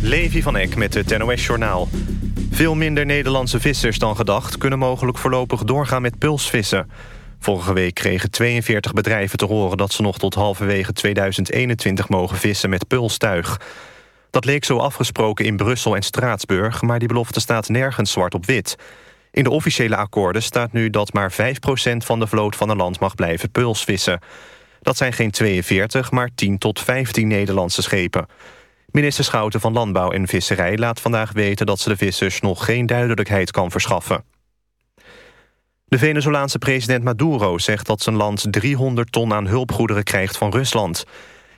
Levi van Eck met het NOS-journaal. Veel minder Nederlandse vissers dan gedacht... kunnen mogelijk voorlopig doorgaan met pulsvissen. Vorige week kregen 42 bedrijven te horen... dat ze nog tot halverwege 2021 mogen vissen met pulstuig. Dat leek zo afgesproken in Brussel en Straatsburg... maar die belofte staat nergens zwart op wit. In de officiële akkoorden staat nu dat maar 5% van de vloot van een land mag blijven pulsvissen... Dat zijn geen 42, maar 10 tot 15 Nederlandse schepen. Minister Schouten van Landbouw en Visserij laat vandaag weten... dat ze de vissers nog geen duidelijkheid kan verschaffen. De Venezolaanse president Maduro zegt dat zijn land 300 ton aan hulpgoederen krijgt van Rusland.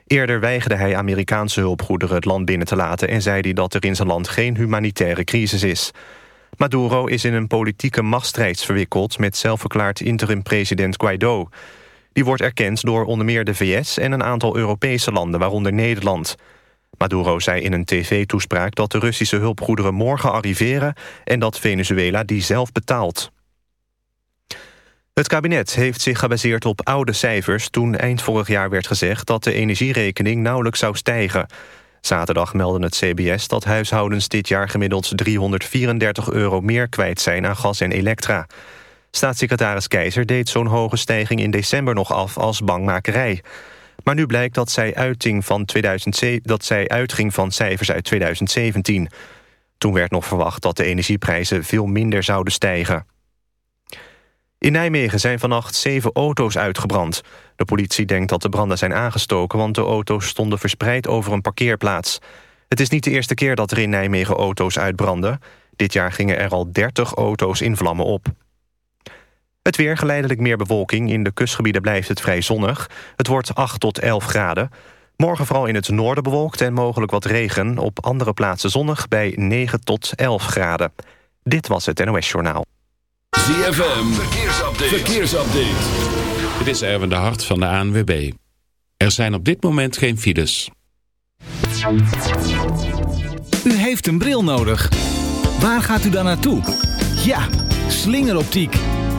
Eerder weigerde hij Amerikaanse hulpgoederen het land binnen te laten... en zei hij dat er in zijn land geen humanitaire crisis is. Maduro is in een politieke machtsstrijd verwikkeld... met zelfverklaard interim-president Guaido... Die wordt erkend door onder meer de VS en een aantal Europese landen, waaronder Nederland. Maduro zei in een tv-toespraak dat de Russische hulpgoederen morgen arriveren... en dat Venezuela die zelf betaalt. Het kabinet heeft zich gebaseerd op oude cijfers... toen eind vorig jaar werd gezegd dat de energierekening nauwelijks zou stijgen. Zaterdag meldde het CBS dat huishoudens dit jaar gemiddeld 334 euro meer kwijt zijn aan gas en elektra. Staatssecretaris Keizer deed zo'n hoge stijging in december nog af als bangmakerij. Maar nu blijkt dat zij, uiting van 2007, dat zij uitging van cijfers uit 2017. Toen werd nog verwacht dat de energieprijzen veel minder zouden stijgen. In Nijmegen zijn vannacht zeven auto's uitgebrand. De politie denkt dat de branden zijn aangestoken... want de auto's stonden verspreid over een parkeerplaats. Het is niet de eerste keer dat er in Nijmegen auto's uitbranden. Dit jaar gingen er al 30 auto's in vlammen op. Het weer geleidelijk meer bewolking. In de kustgebieden blijft het vrij zonnig. Het wordt 8 tot 11 graden. Morgen vooral in het noorden bewolkt en mogelijk wat regen. Op andere plaatsen zonnig bij 9 tot 11 graden. Dit was het NOS Journaal. ZFM, verkeersupdate. verkeersupdate. Dit is Erwin de Hart van de ANWB. Er zijn op dit moment geen files. U heeft een bril nodig. Waar gaat u dan naartoe? Ja, slingeroptiek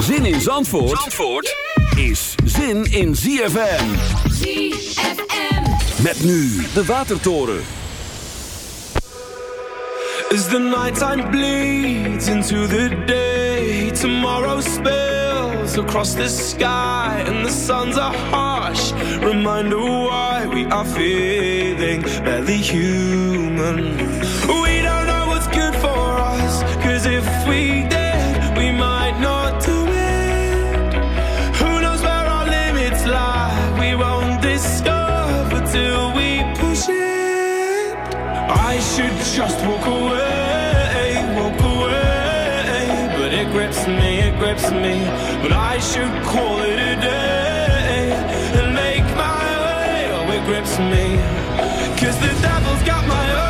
Zin in Zandvoort, Zandvoort is zin in ZFM. ZFM. Met nu de Watertoren. As the nighttime bleeds into the day, tomorrow spills across the sky, and the suns are harsh. Reminder why we are feeling barely human. We just walk away, walk away. But it grips me, it grips me. But I should call it a day and make my way. Oh, it grips me. Cause the devil's got my arms,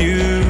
barely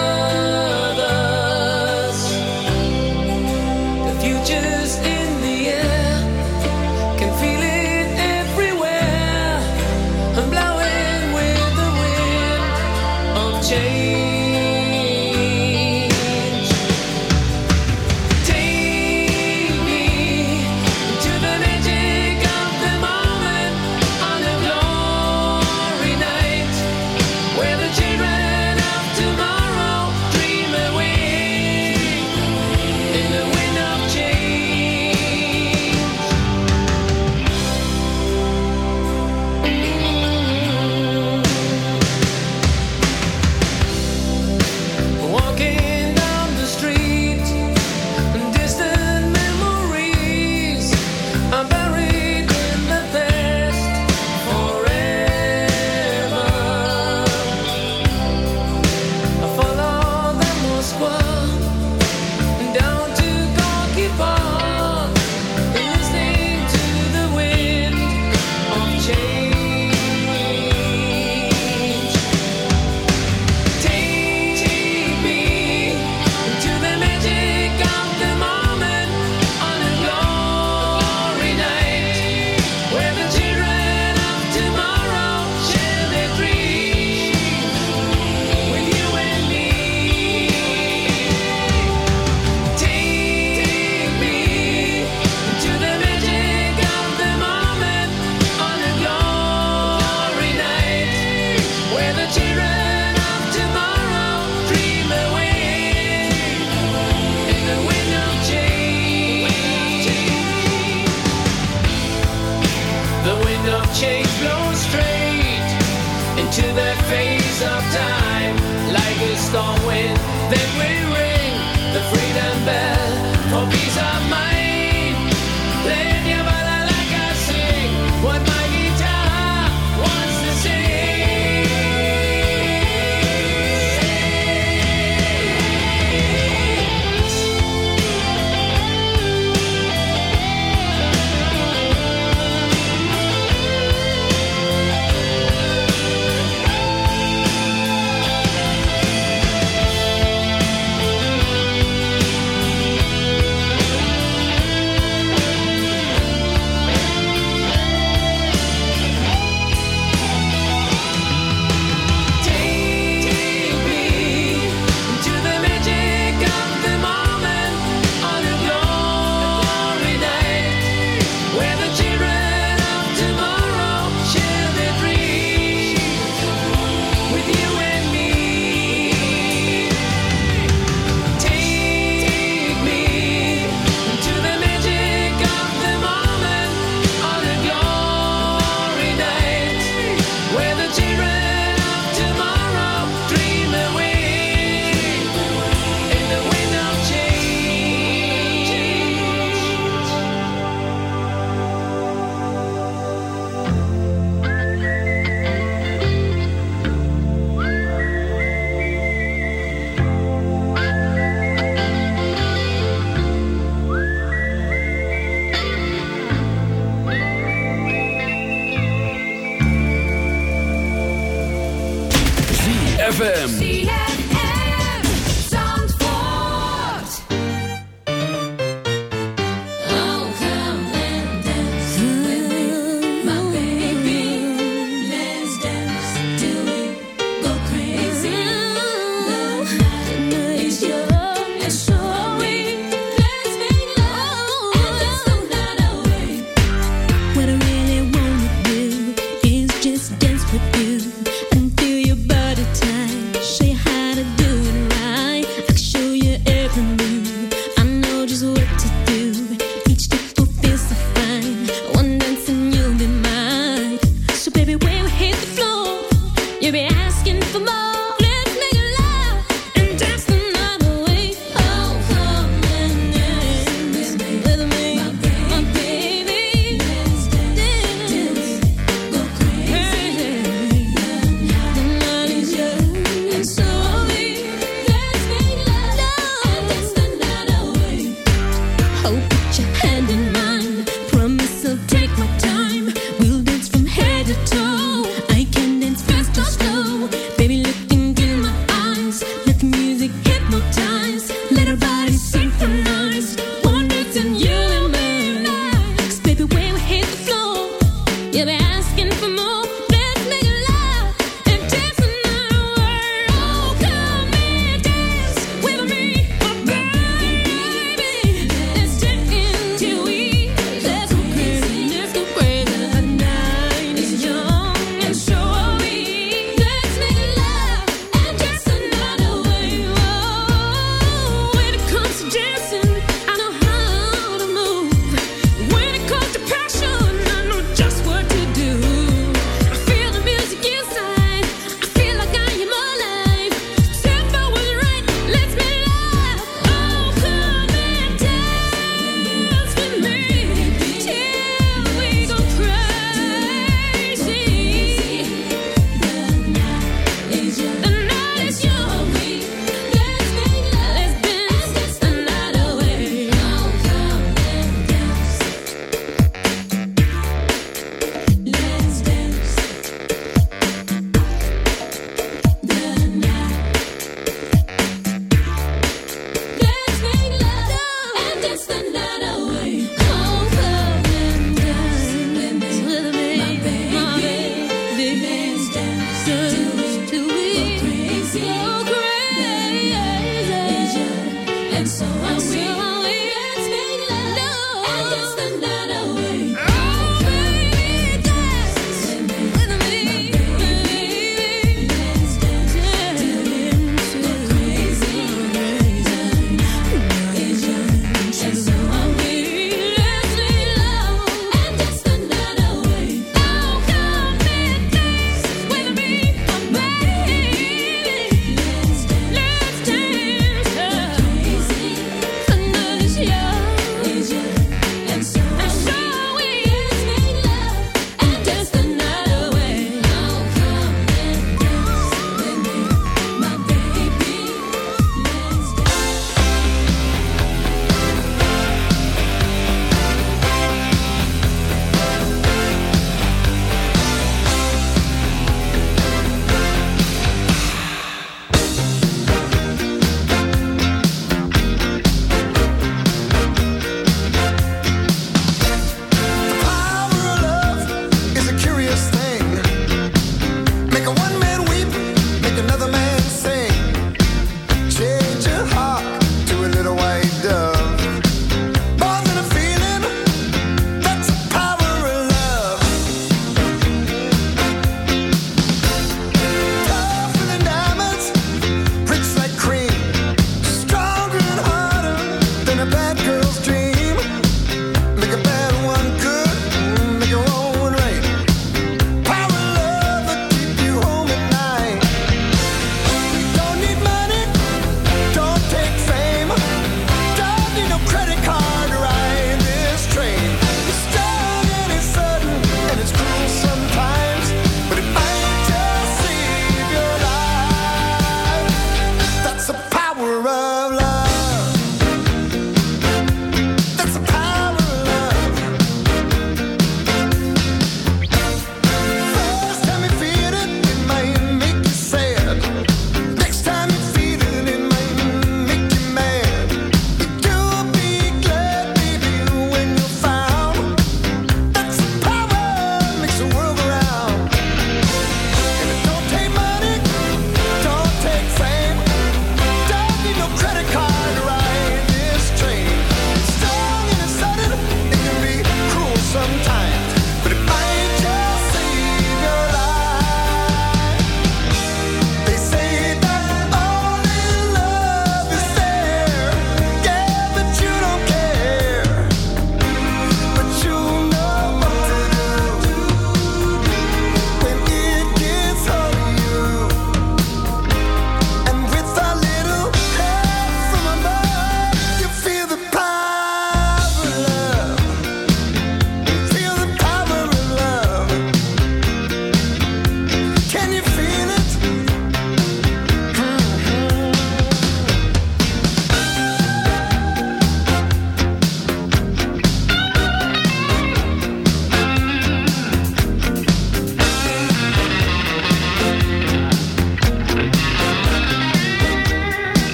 ZFM.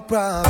your problem.